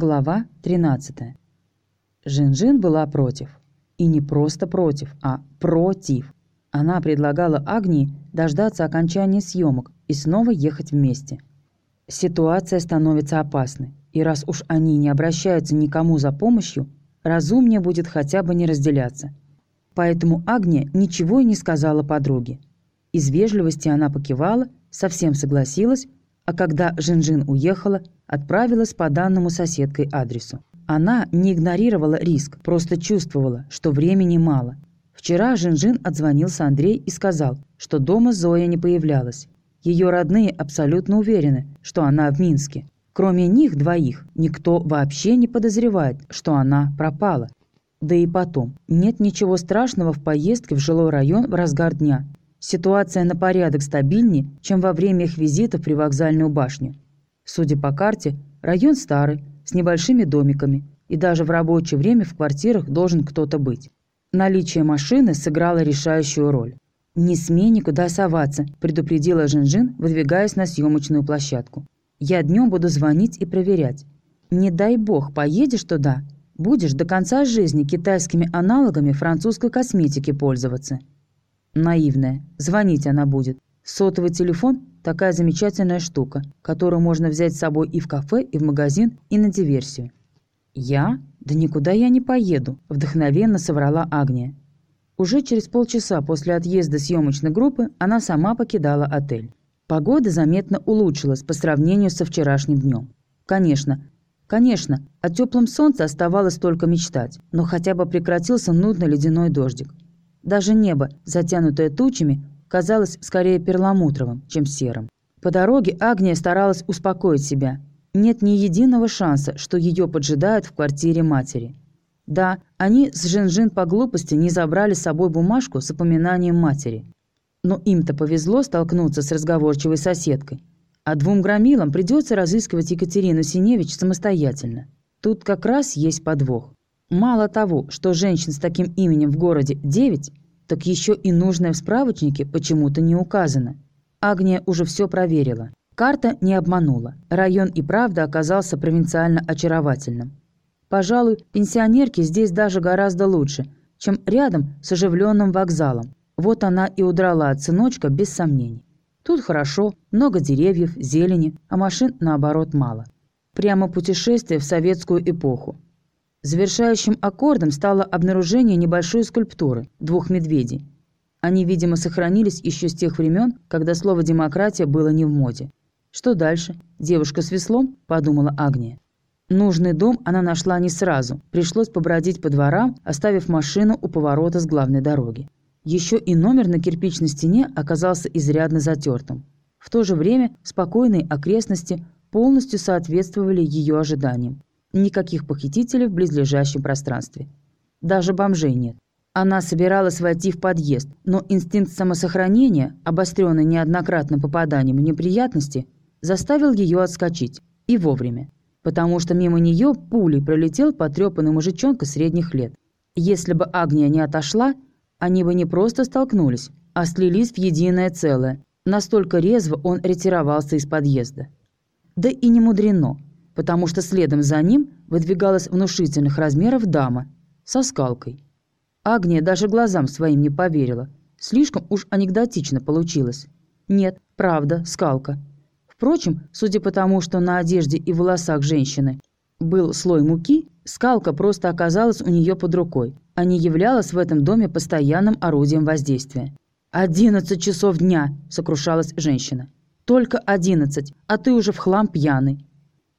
Глава 13. Жин-Жин была против. И не просто против, а против. Она предлагала Агнии дождаться окончания съемок и снова ехать вместе. Ситуация становится опасной, и раз уж они не обращаются никому за помощью, разумнее будет хотя бы не разделяться. Поэтому Агния ничего и не сказала подруге. Из вежливости она покивала, совсем согласилась, а когда Жин-Жин уехала, отправилась по данному соседкой адресу. Она не игнорировала риск, просто чувствовала, что времени мало. Вчера Жин-Жин отзвонился Андрей и сказал, что дома Зоя не появлялась. Ее родные абсолютно уверены, что она в Минске. Кроме них двоих, никто вообще не подозревает, что она пропала. Да и потом, нет ничего страшного в поездке в жилой район в разгар дня. Ситуация на порядок стабильнее, чем во время их визита в привокзальную башню. Судя по карте, район старый, с небольшими домиками, и даже в рабочее время в квартирах должен кто-то быть. Наличие машины сыграло решающую роль. «Не смей никуда соваться», – предупредила Жинжин, выдвигаясь на съемочную площадку. «Я днем буду звонить и проверять. Не дай бог, поедешь туда, будешь до конца жизни китайскими аналогами французской косметики пользоваться». Наивная. Звонить она будет. Сотовый телефон – такая замечательная штука, которую можно взять с собой и в кафе, и в магазин, и на диверсию. «Я? Да никуда я не поеду», – вдохновенно соврала Агния. Уже через полчаса после отъезда съемочной группы она сама покидала отель. Погода заметно улучшилась по сравнению со вчерашним днем. Конечно, конечно, о теплом солнце оставалось только мечтать, но хотя бы прекратился нудный ледяной дождик. Даже небо, затянутое тучами, казалось скорее перламутровым, чем серым. По дороге Агния старалась успокоить себя. Нет ни единого шанса, что ее поджидают в квартире матери. Да, они с Жин-Жин по глупости не забрали с собой бумажку с упоминанием матери. Но им-то повезло столкнуться с разговорчивой соседкой. А двум громилам придется разыскивать Екатерину Синевич самостоятельно. Тут как раз есть подвох. Мало того, что женщин с таким именем в городе 9, так еще и нужное в справочнике почему-то не указано. Агния уже все проверила. Карта не обманула. Район и правда оказался провинциально очаровательным. Пожалуй, пенсионерки здесь даже гораздо лучше, чем рядом с оживленным вокзалом. Вот она и удрала от сыночка без сомнений. Тут хорошо, много деревьев, зелени, а машин, наоборот, мало. Прямо путешествие в советскую эпоху. Завершающим аккордом стало обнаружение небольшой скульптуры – двух медведей. Они, видимо, сохранились еще с тех времен, когда слово «демократия» было не в моде. «Что дальше? Девушка с веслом?» – подумала Агния. Нужный дом она нашла не сразу. Пришлось побродить по дворам, оставив машину у поворота с главной дороги. Еще и номер на кирпичной стене оказался изрядно затертым. В то же время спокойные окрестности полностью соответствовали ее ожиданиям. Никаких похитителей в близлежащем пространстве. Даже бомжей нет. Она собиралась войти в подъезд, но инстинкт самосохранения, обостренный неоднократным попаданием в неприятности, заставил ее отскочить. И вовремя потому что мимо нее пулей пролетел потрепанный мужичонка средних лет. Если бы Агния не отошла, они бы не просто столкнулись, а слились в единое целое. Настолько резво он ретировался из подъезда. Да и не мудрено, потому что следом за ним выдвигалась внушительных размеров дама со скалкой. Агния даже глазам своим не поверила. Слишком уж анекдотично получилось. Нет, правда, скалка. Впрочем, судя по тому, что на одежде и волосах женщины был слой муки, скалка просто оказалась у нее под рукой, а не являлась в этом доме постоянным орудием воздействия. «Одиннадцать часов дня!» – сокрушалась женщина. «Только одиннадцать, а ты уже в хлам пьяный».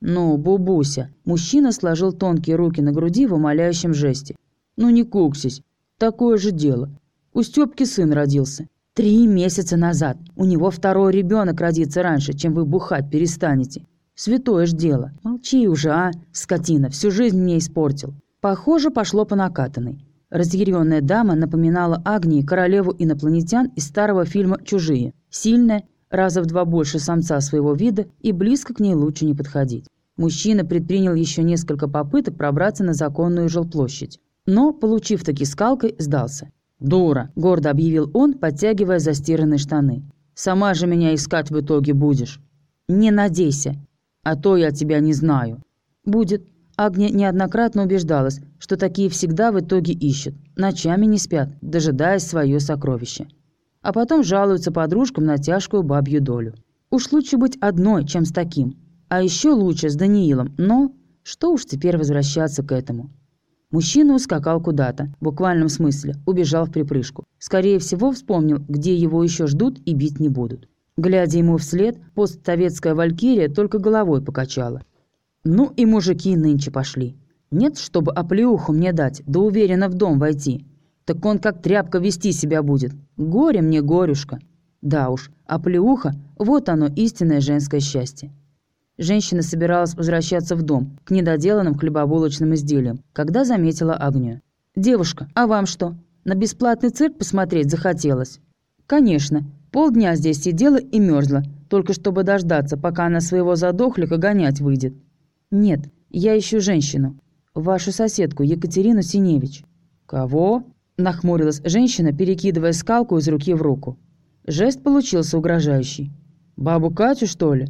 «Ну, бубуся!» – мужчина сложил тонкие руки на груди в умоляющем жесте. «Ну не куксись, такое же дело. У Стёпки сын родился. Три месяца назад. У него второй ребенок родится раньше, чем вы бухать перестанете. Святое ж дело. Молчи уже, а, скотина, всю жизнь мне испортил. Похоже, пошло по накатанной. Разъяренная дама напоминала Агнии королеву инопланетян из старого фильма «Чужие». Сильная, раза в два больше самца своего вида и близко к ней лучше не подходить. Мужчина предпринял еще несколько попыток пробраться на законную жилплощадь. Но, получив таки скалкой, сдался. «Дура!» – гордо объявил он, подтягивая застиранные штаны. «Сама же меня искать в итоге будешь». «Не надейся, а то я тебя не знаю». «Будет. Агния неоднократно убеждалась, что такие всегда в итоге ищут, ночами не спят, дожидаясь свое сокровище. А потом жалуются подружкам на тяжкую бабью долю. Уж лучше быть одной, чем с таким. А еще лучше с Даниилом, но что уж теперь возвращаться к этому. Мужчина ускакал куда-то, в буквальном смысле, убежал в припрыжку. Скорее всего, вспомнил, где его еще ждут и бить не будут. Глядя ему вслед, постсоветская валькирия только головой покачала. Ну и мужики нынче пошли. Нет, чтобы оплеуху мне дать, да уверенно в дом войти. Так он как тряпка вести себя будет. Горе мне, горюшка. Да уж, оплеуха – вот оно, истинное женское счастье. Женщина собиралась возвращаться в дом, к недоделанным хлебобулочным изделиям, когда заметила огню. «Девушка, а вам что? На бесплатный цирк посмотреть захотелось?» «Конечно. Полдня здесь сидела и мерзла, только чтобы дождаться, пока она своего задохлика гонять выйдет». «Нет, я ищу женщину. Вашу соседку, Екатерину Синевич». «Кого?» – нахмурилась женщина, перекидывая скалку из руки в руку. Жест получился угрожающий. «Бабу Катю, что ли?»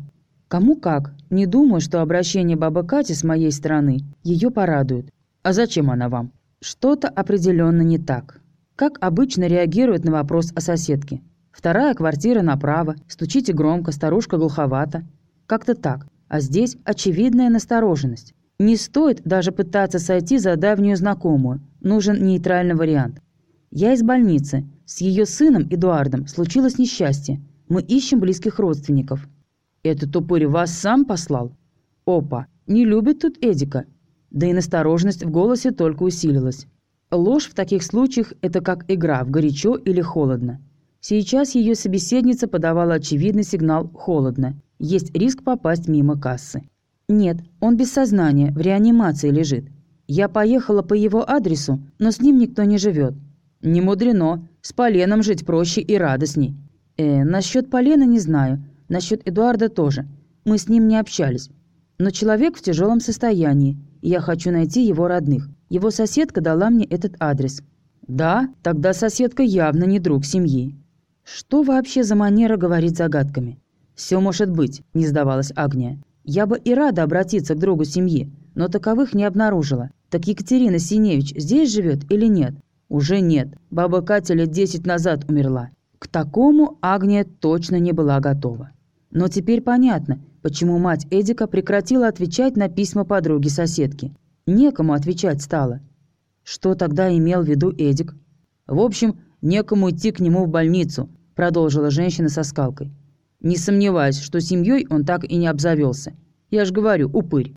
«Кому как. Не думаю, что обращение бабы Кати с моей стороны ее порадует. А зачем она вам?» «Что-то определенно не так. Как обычно реагирует на вопрос о соседке. Вторая квартира направо, стучите громко, старушка глуховата. Как-то так. А здесь очевидная настороженность. Не стоит даже пытаться сойти за давнюю знакомую. Нужен нейтральный вариант. Я из больницы. С ее сыном Эдуардом случилось несчастье. Мы ищем близких родственников. Этот упырь вас сам послал? Опа, не любит тут Эдика. Да и настороженность в голосе только усилилась. Ложь в таких случаях – это как игра в горячо или холодно. Сейчас ее собеседница подавала очевидный сигнал «холодно», есть риск попасть мимо кассы. Нет, он без сознания, в реанимации лежит. Я поехала по его адресу, но с ним никто не живет. Не мудрено, с Поленом жить проще и радостней. Э, насчет Полена не знаю, насчет Эдуарда тоже. Мы с ним не общались. Но человек в тяжелом состоянии, я хочу найти его родных. Его соседка дала мне этот адрес. Да, тогда соседка явно не друг семьи. Что вообще за манера говорить загадками? «Все может быть», – не сдавалась Агния. «Я бы и рада обратиться к другу семьи, но таковых не обнаружила. Так Екатерина Синевич здесь живет или нет?» «Уже нет. Баба Катя лет десять назад умерла». К такому Агния точно не была готова. Но теперь понятно, почему мать Эдика прекратила отвечать на письма подруги-соседки. Некому отвечать стало. Что тогда имел в виду Эдик? В общем, некому идти к нему в больницу, продолжила женщина со скалкой. Не сомневаюсь, что семьей он так и не обзавелся. Я ж говорю, упырь.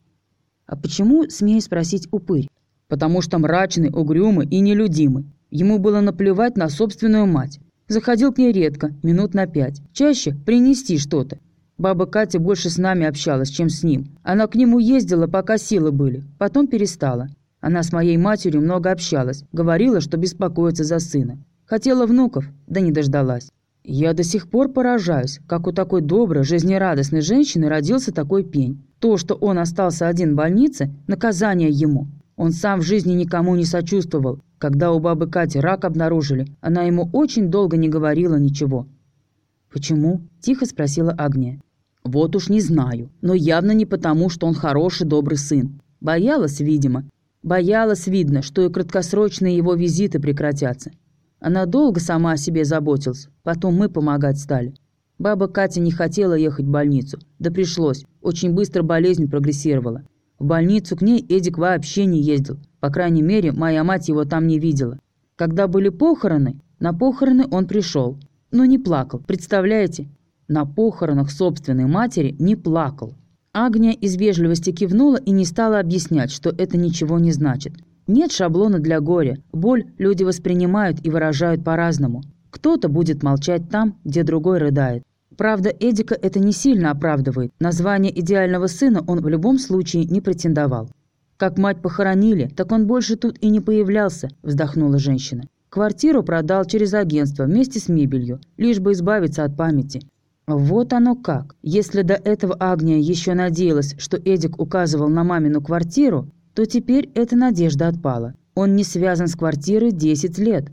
А почему, смею спросить, упырь? Потому что мрачный, угрюмый и нелюдимый. Ему было наплевать на собственную мать. Заходил к ней редко, минут на пять. Чаще принести что-то. Баба Катя больше с нами общалась, чем с ним. Она к нему ездила, пока силы были. Потом перестала. Она с моей матерью много общалась. Говорила, что беспокоится за сына. Хотела внуков, да не дождалась. Я до сих пор поражаюсь, как у такой доброй, жизнерадостной женщины родился такой пень. То, что он остался один в больнице – наказание ему. Он сам в жизни никому не сочувствовал. Когда у бабы Кати рак обнаружили, она ему очень долго не говорила ничего. «Почему?» – тихо спросила Агния. «Вот уж не знаю, но явно не потому, что он хороший, добрый сын. Боялась, видимо. Боялась, видно, что и краткосрочные его визиты прекратятся. Она долго сама о себе заботилась, потом мы помогать стали. Баба Катя не хотела ехать в больницу, да пришлось, очень быстро болезнь прогрессировала. В больницу к ней Эдик вообще не ездил, по крайней мере, моя мать его там не видела. Когда были похороны, на похороны он пришел, но не плакал, представляете? На похоронах собственной матери не плакал. Агния из вежливости кивнула и не стала объяснять, что это ничего не значит. Нет шаблона для горя. Боль люди воспринимают и выражают по-разному. Кто-то будет молчать там, где другой рыдает. Правда, Эдика это не сильно оправдывает. Название идеального сына он в любом случае не претендовал. «Как мать похоронили, так он больше тут и не появлялся», – вздохнула женщина. «Квартиру продал через агентство вместе с мебелью, лишь бы избавиться от памяти. Вот оно как. Если до этого Агния еще надеялась, что Эдик указывал на мамину квартиру, то теперь эта надежда отпала. Он не связан с квартирой 10 лет.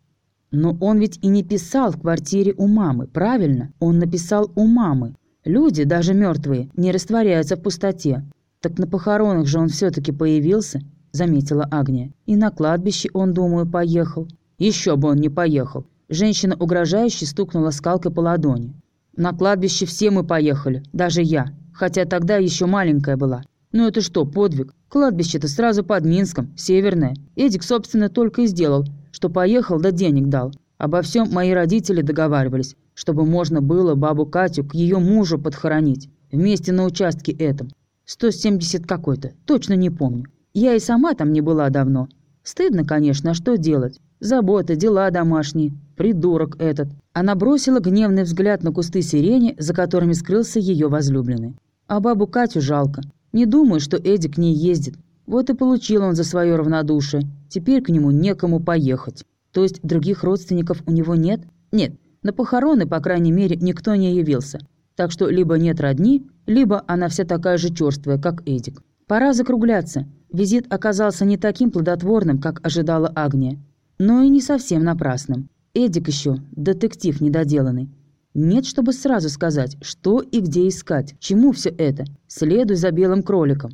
Но он ведь и не писал в квартире у мамы, правильно? Он написал у мамы. Люди, даже мертвые, не растворяются в пустоте. «Так на похоронах же он все-таки появился», — заметила Агния. «И на кладбище он, думаю, поехал». «Еще бы он не поехал». Женщина угрожающе стукнула скалкой по ладони. «На кладбище все мы поехали, даже я, хотя тогда еще маленькая была. Ну это что, подвиг? Кладбище-то сразу под Минском, северное. Эдик, собственно, только и сделал, что поехал да денег дал. Обо всем мои родители договаривались, чтобы можно было бабу Катю к ее мужу подхоронить. Вместе на участке этом. 170 какой-то, точно не помню. Я и сама там не была давно. Стыдно, конечно, а что делать? Забота, дела домашние. Придурок этот. Она бросила гневный взгляд на кусты сирени, за которыми скрылся ее возлюбленный. А бабу Катю жалко. Не думаю, что Эдди к ней ездит. Вот и получил он за свое равнодушие. Теперь к нему некому поехать. То есть других родственников у него нет? Нет, на похороны, по крайней мере, никто не явился. Так что либо нет родни, либо она вся такая же черствая, как Эдик. Пора закругляться. Визит оказался не таким плодотворным, как ожидала Агния. Но и не совсем напрасным. Эдик еще, детектив недоделанный. Нет, чтобы сразу сказать, что и где искать, чему все это. Следуй за белым кроликом.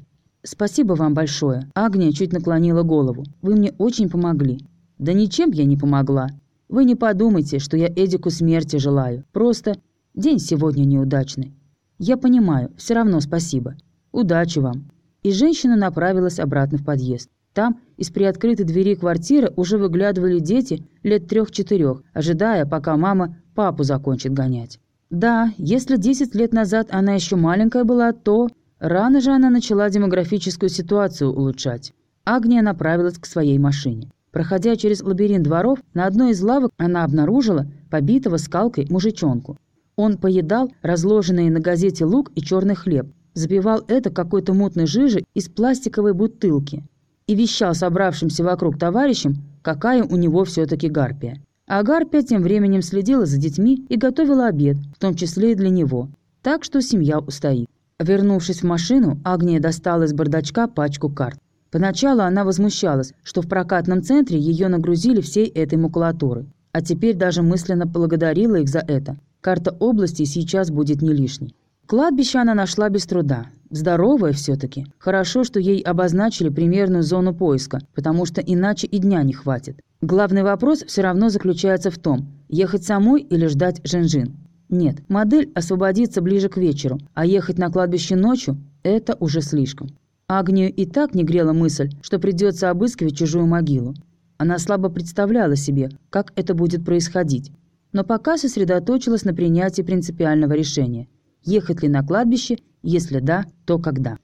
Спасибо вам большое. Агния чуть наклонила голову. Вы мне очень помогли. Да ничем я не помогла. Вы не подумайте, что я Эдику смерти желаю. Просто день сегодня неудачный. Я понимаю, все равно спасибо. Удачи вам. И женщина направилась обратно в подъезд. Там из приоткрытой двери квартиры уже выглядывали дети лет трех-четырех, ожидая, пока мама папу закончит гонять. Да, если 10 лет назад она еще маленькая была, то рано же она начала демографическую ситуацию улучшать. Агния направилась к своей машине. Проходя через лабиринт дворов, на одной из лавок она обнаружила побитого скалкой мужичонку. Он поедал разложенные на газете лук и черный хлеб, запивал это какой-то мутной жижей из пластиковой бутылки и вещал собравшимся вокруг товарищам, какая у него все-таки гарпия. А гарпия тем временем следила за детьми и готовила обед, в том числе и для него. Так что семья устоит. Вернувшись в машину, Агния достала из бардачка пачку карт. Поначалу она возмущалась, что в прокатном центре ее нагрузили всей этой макулатурой. А теперь даже мысленно благодарила их за это. Карта области сейчас будет не лишней. Кладбище она нашла без труда. Здоровая все-таки. Хорошо, что ей обозначили примерную зону поиска, потому что иначе и дня не хватит. Главный вопрос все равно заключается в том, ехать самой или ждать Женжин. Нет, модель освободится ближе к вечеру, а ехать на кладбище ночью – это уже слишком. Агнию и так не грела мысль, что придется обыскивать чужую могилу. Она слабо представляла себе, как это будет происходить, но пока сосредоточилась на принятии принципиального решения. Ехать ли на кладбище, если да, то когда.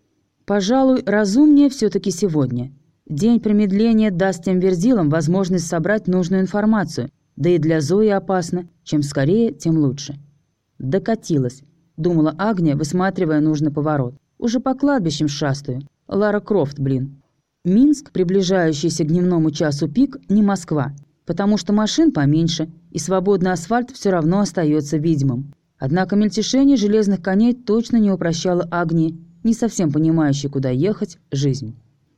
Пожалуй, разумнее все-таки сегодня. День промедления даст тем верзилам возможность собрать нужную информацию, да и для Зои опасно, чем скорее, тем лучше. Докатилась, думала Агния, высматривая нужный поворот. Уже по кладбищам шастаю. Лара Крофт, блин. Минск, приближающийся к дневному часу пик, не Москва, потому что машин поменьше, и свободный асфальт все равно остается видимым. Однако мельтешение железных коней точно не упрощало Агнии, не совсем понимающей, куда ехать, жизнь.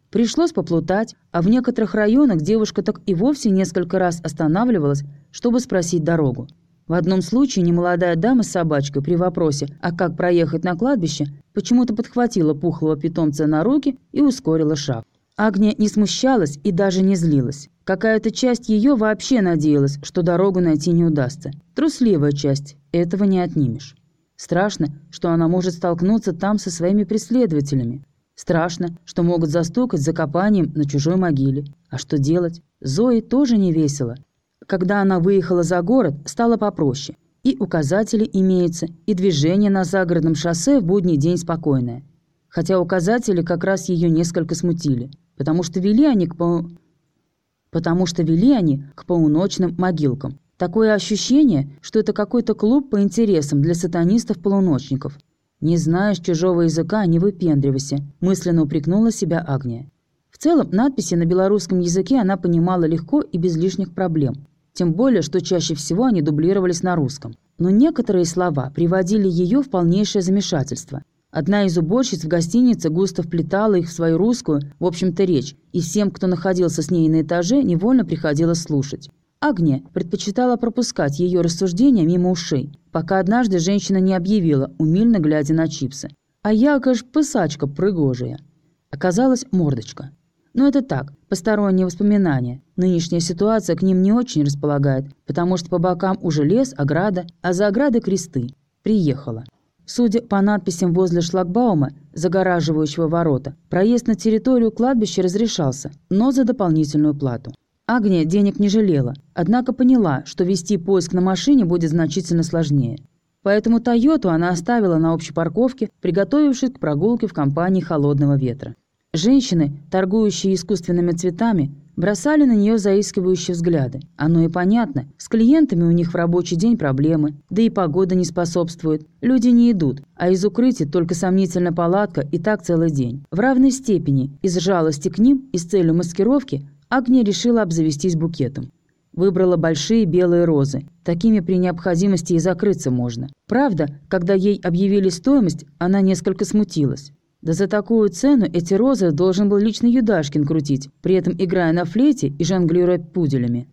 Пришлось поплутать, а в некоторых районах девушка так и вовсе несколько раз останавливалась, чтобы спросить дорогу. В одном случае немолодая дама с собачкой при вопросе «А как проехать на кладбище?» почему-то подхватила пухлого питомца на руки и ускорила шаг. Агния не смущалась и даже не злилась. Какая-то часть ее вообще надеялась, что дорогу найти не удастся. Трусливая часть, этого не отнимешь. Страшно, что она может столкнуться там со своими преследователями. Страшно, что могут застукать за копанием на чужой могиле. А что делать? Зои тоже не весело. Когда она выехала за город, стало попроще. И указатели имеются, и движение на загородном шоссе в будний день спокойное. Хотя указатели как раз ее несколько смутили, потому что вели они к по... потому что вели они к полуночным могилкам. Такое ощущение, что это какой-то клуб по интересам для сатанистов-полуночников. «Не знаешь чужого языка, не выпендривайся», – мысленно упрекнула себя Агния. В целом, надписи на белорусском языке она понимала легко и без лишних проблем. Тем более, что чаще всего они дублировались на русском. Но некоторые слова приводили ее в полнейшее замешательство. Одна из уборщиц в гостинице густо вплетала их в свою русскую, в общем-то, речь, и всем, кто находился с ней на этаже, невольно приходилось слушать. Агния предпочитала пропускать ее рассуждения мимо ушей, пока однажды женщина не объявила, умильно глядя на чипсы. А яка ж писачка пригожая. Оказалась мордочка. Но это так, посторонние воспоминания. Нынешняя ситуация к ним не очень располагает, потому что по бокам уже лес, ограда, а за оградой кресты. Приехала. Судя по надписям возле шлагбаума, загораживающего ворота, проезд на территорию кладбища разрешался, но за дополнительную плату. Агния денег не жалела, однако поняла, что вести поиск на машине будет значительно сложнее. Поэтому «Тойоту» она оставила на общей парковке, приготовившись к прогулке в компании «Холодного ветра». Женщины, торгующие искусственными цветами, бросали на нее заискивающие взгляды. Оно и понятно, с клиентами у них в рабочий день проблемы, да и погода не способствует. Люди не идут, а из укрытия только сомнительная палатка и так целый день. В равной степени, из жалости к ним и с целью маскировки, Агния решила обзавестись букетом. Выбрала большие белые розы. Такими при необходимости и закрыться можно. Правда, когда ей объявили стоимость, она несколько смутилась. Да за такую цену эти розы должен был лично Юдашкин крутить, при этом играя на флейте и жонглируя пуделями.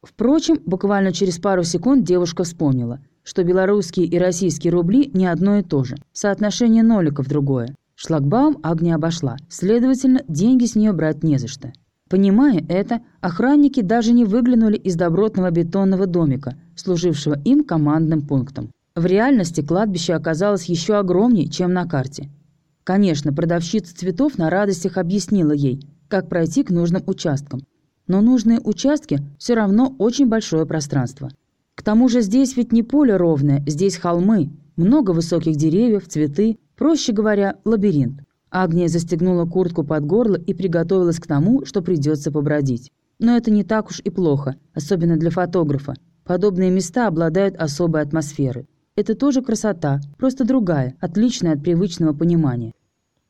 Впрочем, буквально через пару секунд девушка вспомнила, что белорусские и российские рубли не одно и то же, соотношение ноликов другое. Шлагбаум Агния обошла, следовательно, деньги с нее брать не за что. Понимая это, охранники даже не выглянули из добротного бетонного домика, служившего им командным пунктом. В реальности кладбище оказалось еще огромнее, чем на карте. Конечно, продавщица цветов на радостях объяснила ей, как пройти к нужным участкам. Но нужные участки все равно очень большое пространство. К тому же здесь ведь не поле ровное, здесь холмы, много высоких деревьев, цветы, проще говоря, лабиринт. Агния застегнула куртку под горло и приготовилась к тому, что придется побродить. Но это не так уж и плохо, особенно для фотографа. Подобные места обладают особой атмосферой. Это тоже красота, просто другая, отличная от привычного понимания.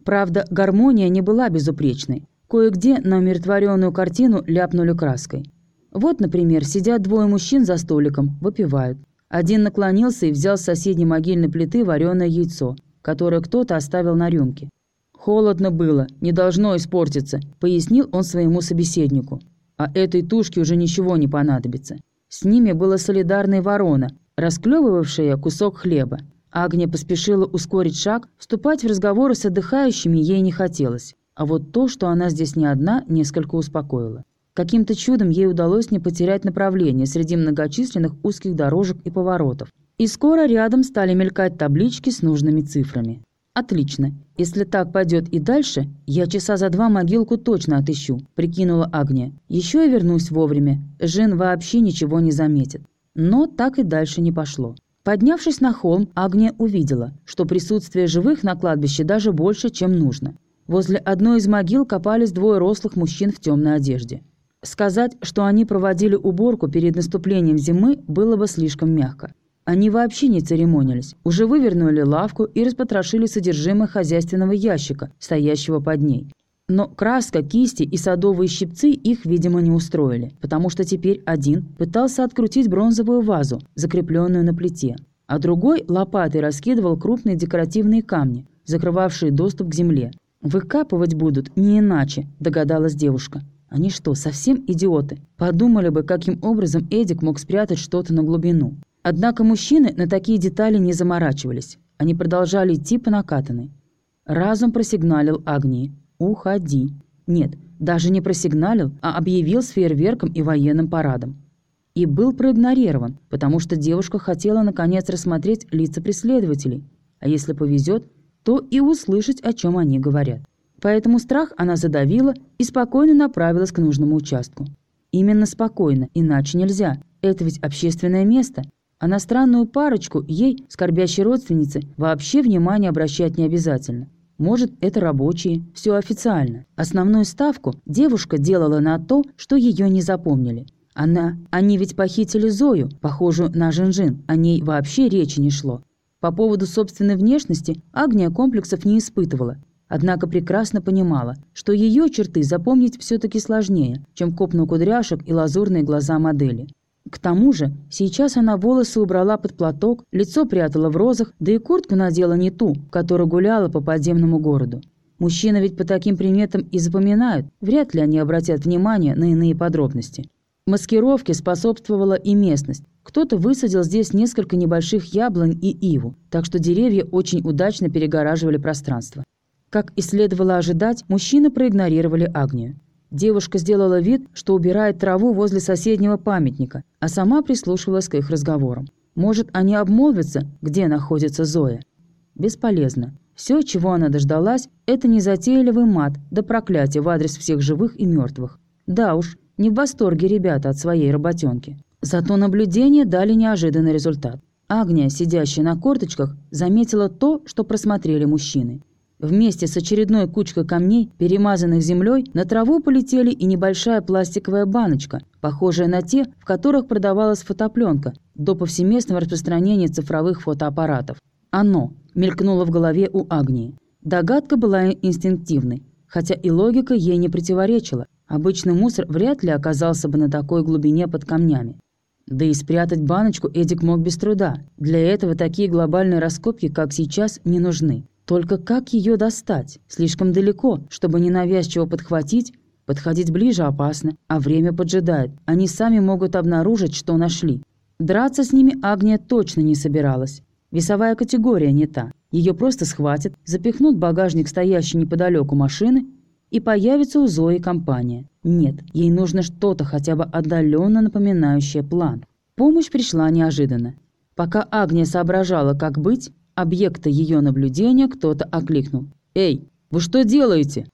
Правда, гармония не была безупречной. Кое-где на умиротворенную картину ляпнули краской. Вот, например, сидят двое мужчин за столиком, выпивают. Один наклонился и взял с соседней могильной плиты вареное яйцо, которое кто-то оставил на рюмке. «Холодно было, не должно испортиться», — пояснил он своему собеседнику. «А этой тушке уже ничего не понадобится». С ними была солидарная ворона, расклевывавшая кусок хлеба. Агния поспешила ускорить шаг, вступать в разговоры с отдыхающими ей не хотелось. А вот то, что она здесь не одна, несколько успокоило. Каким-то чудом ей удалось не потерять направление среди многочисленных узких дорожек и поворотов. И скоро рядом стали мелькать таблички с нужными цифрами. «Отлично. Если так пойдет и дальше, я часа за два могилку точно отыщу», – прикинула Агния. «Еще и вернусь вовремя. Жен вообще ничего не заметит». Но так и дальше не пошло. Поднявшись на холм, Агния увидела, что присутствие живых на кладбище даже больше, чем нужно. Возле одной из могил копались двое рослых мужчин в темной одежде. Сказать, что они проводили уборку перед наступлением зимы, было бы слишком мягко. Они вообще не церемонились, уже вывернули лавку и распотрошили содержимое хозяйственного ящика, стоящего под ней. Но краска, кисти и садовые щипцы их, видимо, не устроили, потому что теперь один пытался открутить бронзовую вазу, закрепленную на плите, а другой лопатой раскидывал крупные декоративные камни, закрывавшие доступ к земле. «Выкапывать будут не иначе», – догадалась девушка. «Они что, совсем идиоты? Подумали бы, каким образом Эдик мог спрятать что-то на глубину». Однако мужчины на такие детали не заморачивались. Они продолжали идти по накатанной. Разум просигналил Агнии. «Уходи». Нет, даже не просигналил, а объявил с фейерверком и военным парадом. И был проигнорирован, потому что девушка хотела наконец рассмотреть лица преследователей, а если повезет, то и услышать, о чем они говорят. Поэтому страх она задавила и спокойно направилась к нужному участку. Именно спокойно, иначе нельзя. Это ведь общественное место. А на странную парочку ей, скорбящей родственнице, вообще внимание обращать не обязательно. Может, это рабочие, все официально. Основную ставку девушка делала на то, что ее не запомнили. Она, они ведь похитили Зою, похожую на Жинжин, о ней вообще речи не шло. По поводу собственной внешности Агния комплексов не испытывала, однако прекрасно понимала, что ее черты запомнить все-таки сложнее, чем копну кудряшек и лазурные глаза модели. К тому же, сейчас она волосы убрала под платок, лицо прятала в розах, да и куртку надела не ту, которая гуляла по подземному городу. Мужчины ведь по таким приметам и запоминают, вряд ли они обратят внимание на иные подробности. Маскировке способствовала и местность. Кто-то высадил здесь несколько небольших яблонь и иву, так что деревья очень удачно перегораживали пространство. Как и следовало ожидать, мужчины проигнорировали Агнию. Девушка сделала вид, что убирает траву возле соседнего памятника, а сама прислушивалась к их разговорам. Может, они обмолвятся, где находится Зоя? Бесполезно. Все, чего она дождалась, это незатейливый мат да проклятие в адрес всех живых и мертвых. Да уж, не в восторге ребята от своей работенки. Зато наблюдения дали неожиданный результат. Агния, сидящая на корточках, заметила то, что просмотрели мужчины. Вместе с очередной кучкой камней, перемазанных землей, на траву полетели и небольшая пластиковая баночка, похожая на те, в которых продавалась фотопленка, до повсеместного распространения цифровых фотоаппаратов. Оно мелькнуло в голове у Агнии. Догадка была инстинктивной, хотя и логика ей не противоречила. Обычный мусор вряд ли оказался бы на такой глубине под камнями. Да и спрятать баночку Эдик мог без труда. Для этого такие глобальные раскопки, как сейчас, не нужны. Только как ее достать? Слишком далеко, чтобы ненавязчиво подхватить. Подходить ближе опасно, а время поджидает. Они сами могут обнаружить, что нашли. Драться с ними Агния точно не собиралась. Весовая категория не та. Ее просто схватят, запихнут в багажник стоящей неподалеку машины и появится у Зои компания. Нет, ей нужно что-то хотя бы отдаленно напоминающее план. Помощь пришла неожиданно. Пока Агния соображала, как быть, объекта ее наблюдения кто-то окликнул. «Эй, вы что делаете?»